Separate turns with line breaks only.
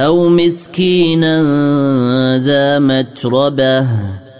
أو مسكينا ذا متربة